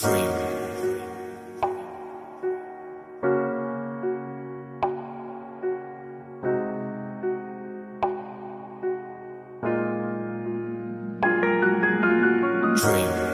dream. Dream.